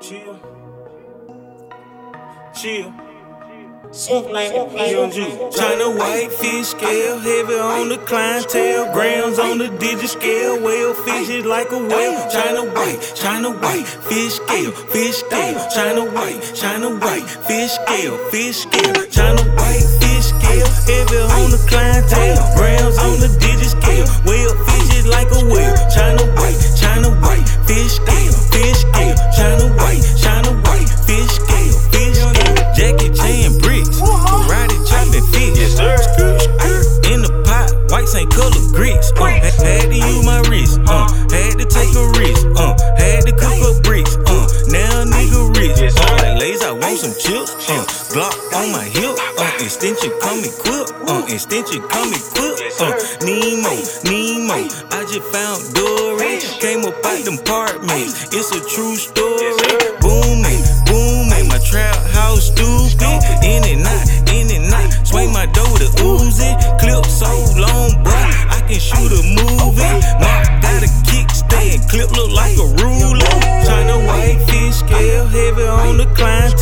Chill. Chill. Young G. China white fish scale, heavy on the clientele, grams on the digit scale, whale fish is like a whale. China white, China white, fish scale, fish scale, China white, China white, fish scale, fish scale, China white, fish scale, heavy on the clientele, grams on the digit Glock on my hip. Uh, extension come equipped. Uh, extension come equipped. Uh, Nemo, Nemo. I just found Dory. Came up out them apartments. It's a true story. Booming, booming. My trap house stupid. In and out, in and out. Swing my door a Uzi. Clip so long, boy. I can shoot a movie. Mark got a kickstand. Clip look like a ruler.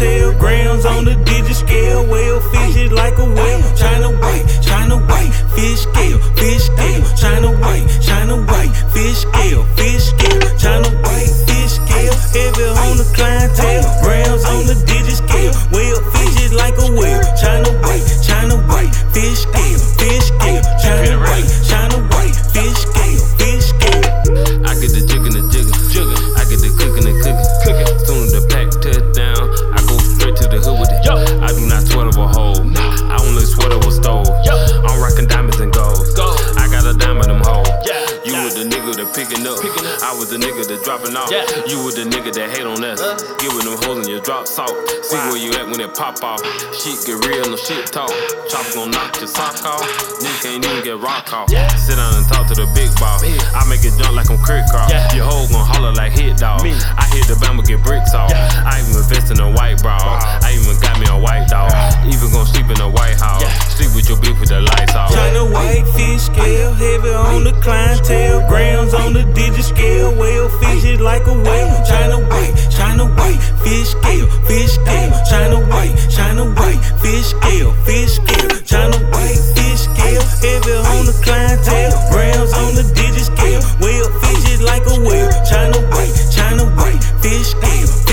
The. Grams on the digit scale. Whale fish is like a whale. China white, China white. Fish scale, fish scale. China white, China white. Fish scale, fish scale. China white, fish scale. Heavy on the clientele. Was the nigga that dropping off. You was the nigga that hate on us. Get with them hoes and you drop salt. See where you at when it pop off. Shit get real, no shit talk. Chop gon' knock your sock off. Nigga can't even get rock off. Sit down and talk to the big boss. I make it jump like I'm Kris Kross. Your hoe gon' holler like hit dog. I hit the bama get bricks off. I even invest in a white bra. I even got me a white dog. Even gon' sleep in a white house. Sleep with your beef with the lights off. China white fish scale, heavy on the clientele, grams on the digit scale. Whale fish it like a whale. China white, China white, fish scale, fish scale. China white, China white, fish scale, fish scale. China white, fish scale. Heavy on the clientele, grams on the digit scale. Whale fish it like a whale. China white, China white, fish scale.